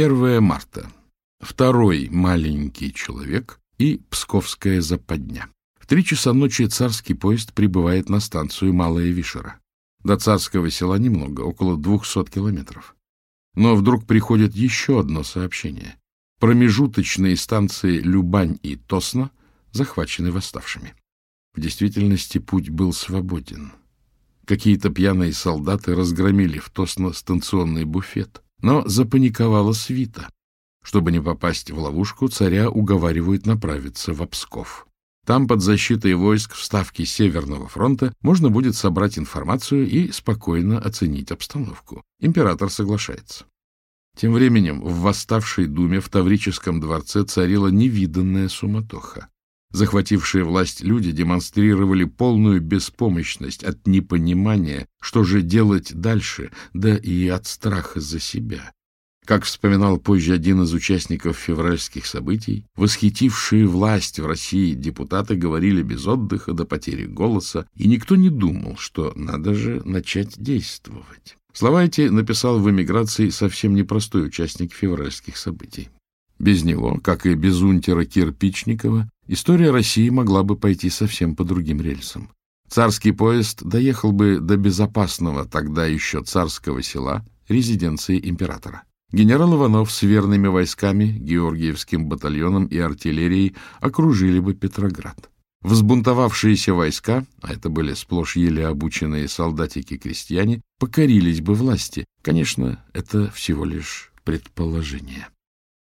1 марта. Второй маленький человек и Псковская западня. В три часа ночи царский поезд прибывает на станцию Малая Вишера. До царского села немного, около 200 километров. Но вдруг приходит еще одно сообщение. Промежуточные станции Любань и Тосна захвачены восставшими. В действительности путь был свободен. Какие-то пьяные солдаты разгромили в Тосно станционный буфет — но запаниковала свита. Чтобы не попасть в ловушку, царя уговаривают направиться в Псков. Там под защитой войск вставки Северного фронта можно будет собрать информацию и спокойно оценить обстановку. Император соглашается. Тем временем в восставшей думе в Таврическом дворце царила невиданная суматоха захватившие власть люди демонстрировали полную беспомощность от непонимания, что же делать дальше, да и от страха за себя. Как вспоминал позже один из участников февральских событий, восхитившие власть в России депутаты говорили без отдыха до потери голоса, и никто не думал, что надо же начать действовать. Слова эти написал в эмиграции совсем непростой участник февральских событий. Без него, как и без унтера Кирпичникова, история России могла бы пойти совсем по другим рельсам. Царский поезд доехал бы до безопасного тогда еще царского села, резиденции императора. Генерал Иванов с верными войсками, Георгиевским батальоном и артиллерией окружили бы Петроград. Взбунтовавшиеся войска, а это были сплошь еле обученные солдатики-крестьяне, покорились бы власти. Конечно, это всего лишь предположение.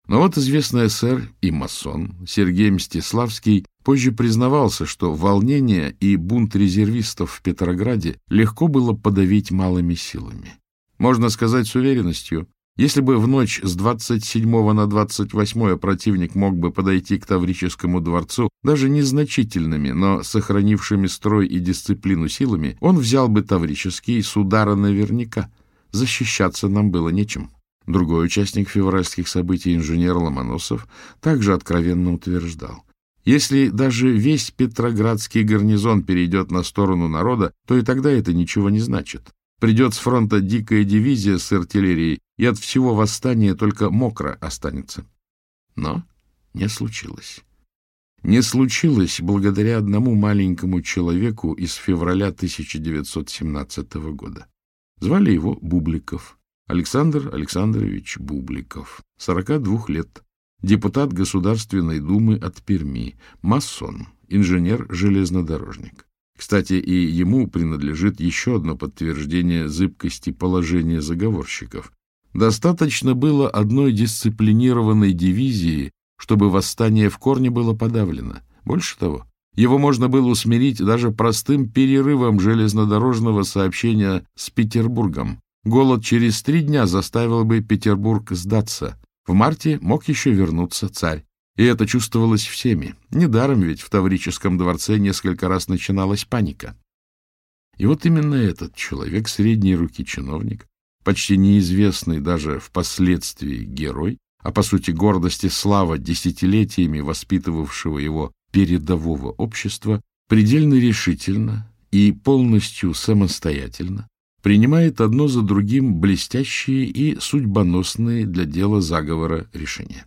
Но вот известный эсэр и масон Сергей Мстиславский позже признавался, что волнение и бунт резервистов в Петрограде легко было подавить малыми силами. Можно сказать с уверенностью, если бы в ночь с 27 на 28 противник мог бы подойти к Таврическому дворцу даже незначительными, но сохранившими строй и дисциплину силами, он взял бы Таврический с удара наверняка. Защищаться нам было нечем. Другой участник февральских событий, инженер Ломоносов, также откровенно утверждал. Если даже весь Петроградский гарнизон перейдет на сторону народа, то и тогда это ничего не значит. Придет с фронта дикая дивизия с артиллерией, и от всего восстания только мокро останется. Но не случилось. Не случилось благодаря одному маленькому человеку из февраля 1917 года. Звали его Бубликов. Александр Александрович Бубликов, 42 лет, депутат Государственной Думы от Перми, масон, инженер-железнодорожник. Кстати, и ему принадлежит еще одно подтверждение зыбкости положения заговорщиков. Достаточно было одной дисциплинированной дивизии, чтобы восстание в корне было подавлено. Больше того, его можно было усмирить даже простым перерывом железнодорожного сообщения с Петербургом, Голод через три дня заставил бы Петербург сдаться. В марте мог еще вернуться царь. И это чувствовалось всеми. Недаром ведь в Таврическом дворце несколько раз начиналась паника. И вот именно этот человек, средней руки чиновник, почти неизвестный даже впоследствии герой, а по сути гордости слава десятилетиями воспитывавшего его передового общества, предельно решительно и полностью самостоятельно принимает одно за другим блестящие и судьбоносные для дела заговора решения.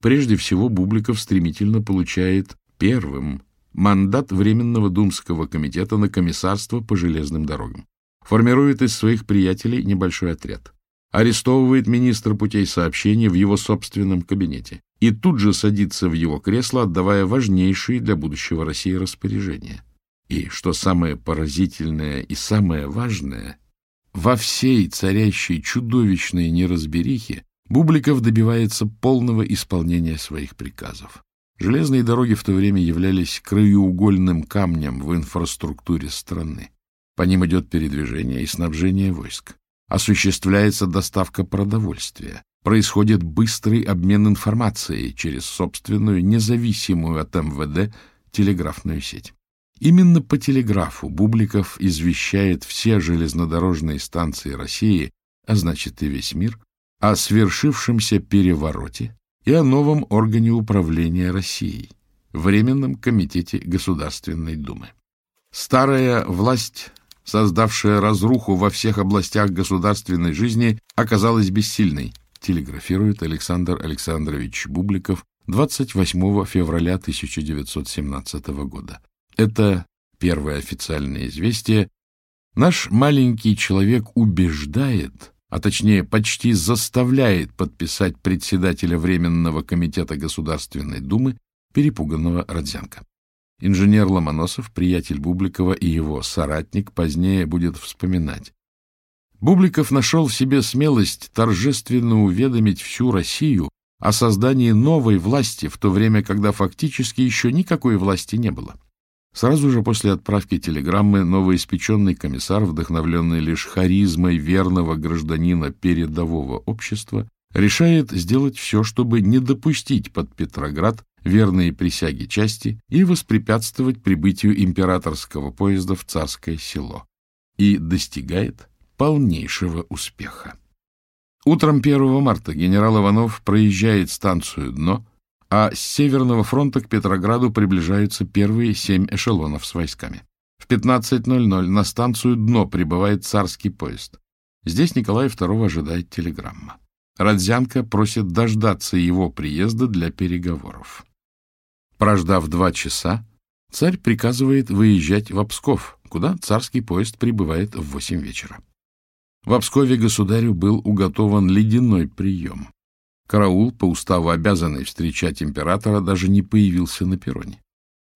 Прежде всего, Бубликов стремительно получает первым мандат Временного Думского комитета на комиссарство по железным дорогам. Формирует из своих приятелей небольшой отряд. Арестовывает министра путей сообщения в его собственном кабинете и тут же садится в его кресло, отдавая важнейшие для будущего России распоряжения. И, что самое поразительное и самое важное – во всей царящей чудовищной неразберихе Бубликов добивается полного исполнения своих приказов. Железные дороги в то время являлись краеугольным камнем в инфраструктуре страны. По ним идет передвижение и снабжение войск. Осуществляется доставка продовольствия. Происходит быстрый обмен информацией через собственную, независимую от МВД, телеграфную сеть. Именно по телеграфу Бубликов извещает все железнодорожные станции России, а значит и весь мир, о свершившемся перевороте и о новом органе управления Россией – Временном комитете Государственной Думы. Старая власть, создавшая разруху во всех областях государственной жизни, оказалась бессильной, телеграфирует Александр Александрович Бубликов 28 февраля 1917 года. Это первое официальное известие. Наш маленький человек убеждает, а точнее почти заставляет подписать председателя Временного комитета Государственной Думы перепуганного Родзянко. Инженер Ломоносов, приятель Бубликова и его соратник, позднее будет вспоминать. Бубликов нашел в себе смелость торжественно уведомить всю Россию о создании новой власти, в то время, когда фактически еще никакой власти не было. Сразу же после отправки телеграммы новоиспеченный комиссар, вдохновленный лишь харизмой верного гражданина передового общества, решает сделать все, чтобы не допустить под Петроград верные присяги части и воспрепятствовать прибытию императорского поезда в царское село. И достигает полнейшего успеха. Утром 1 марта генерал Иванов проезжает станцию «Дно», а с Северного фронта к Петрограду приближаются первые семь эшелонов с войсками. В 15.00 на станцию «Дно» прибывает царский поезд. Здесь Николай II ожидает телеграмма. Родзянко просит дождаться его приезда для переговоров. Прождав два часа, царь приказывает выезжать в Обсков, куда царский поезд прибывает в восемь вечера. В Обскове государю был уготован ледяной прием. Караул, по уставу обязанный встречать императора, даже не появился на перроне.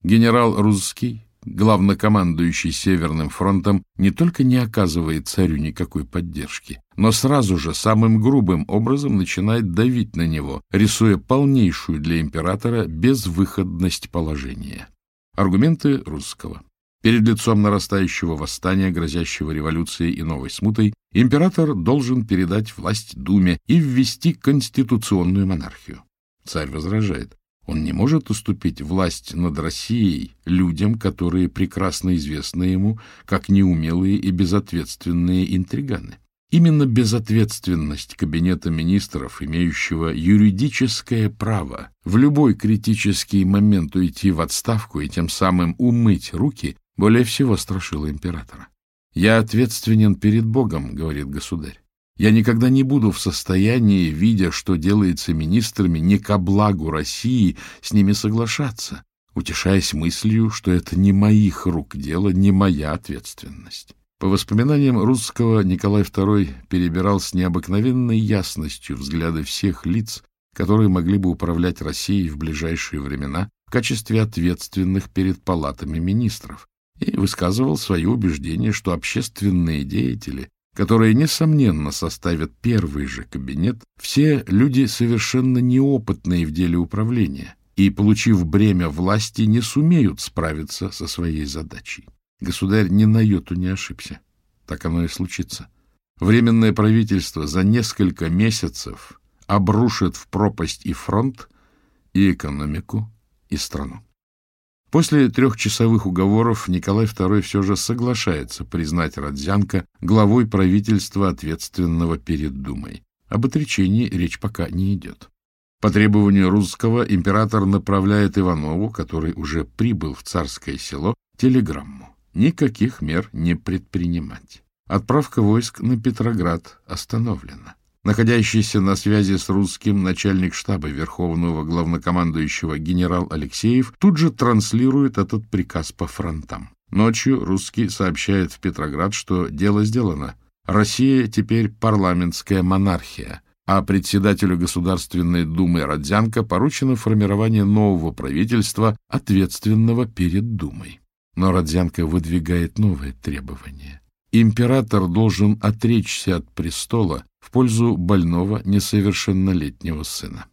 Генерал Рузский, главнокомандующий Северным фронтом, не только не оказывает царю никакой поддержки, но сразу же самым грубым образом начинает давить на него, рисуя полнейшую для императора безвыходность положения. Аргументы Рузского Перед лицом нарастающего восстания, грозящего революцией и новой смутой, Император должен передать власть Думе и ввести конституционную монархию. Царь возражает. Он не может уступить власть над Россией людям, которые прекрасно известны ему как неумелые и безответственные интриганы. Именно безответственность Кабинета министров, имеющего юридическое право в любой критический момент уйти в отставку и тем самым умыть руки, более всего страшила императора. Я ответственен перед Богом, говорит государь. Я никогда не буду в состоянии, видя, что делается министрами, не ко благу России, с ними соглашаться, утешаясь мыслью, что это не моих рук дело, не моя ответственность. По воспоминаниям русского Николай II перебирал с необыкновенной ясностью взгляды всех лиц, которые могли бы управлять Россией в ближайшие времена в качестве ответственных перед палатами министров, и высказывал свое убеждение, что общественные деятели, которые, несомненно, составят первый же кабинет, все люди совершенно неопытные в деле управления и, получив бремя власти, не сумеют справиться со своей задачей. Государь ни на йоту не ошибся. Так оно и случится. Временное правительство за несколько месяцев обрушит в пропасть и фронт, и экономику, и страну. После трехчасовых уговоров Николай II все же соглашается признать Родзянко главой правительства, ответственного перед Думой. Об отречении речь пока не идет. По требованию русского император направляет Иванову, который уже прибыл в царское село, телеграмму. Никаких мер не предпринимать. Отправка войск на Петроград остановлена находящийся на связи с русским начальник штаба Верховного главнокомандующего генерал Алексеев, тут же транслирует этот приказ по фронтам. Ночью русский сообщает в Петроград, что дело сделано. Россия теперь парламентская монархия, а председателю Государственной Думы Родзянко поручено формирование нового правительства, ответственного перед Думой. Но Родзянко выдвигает новые требования: Император должен отречься от престола в пользу больного несовершеннолетнего сына.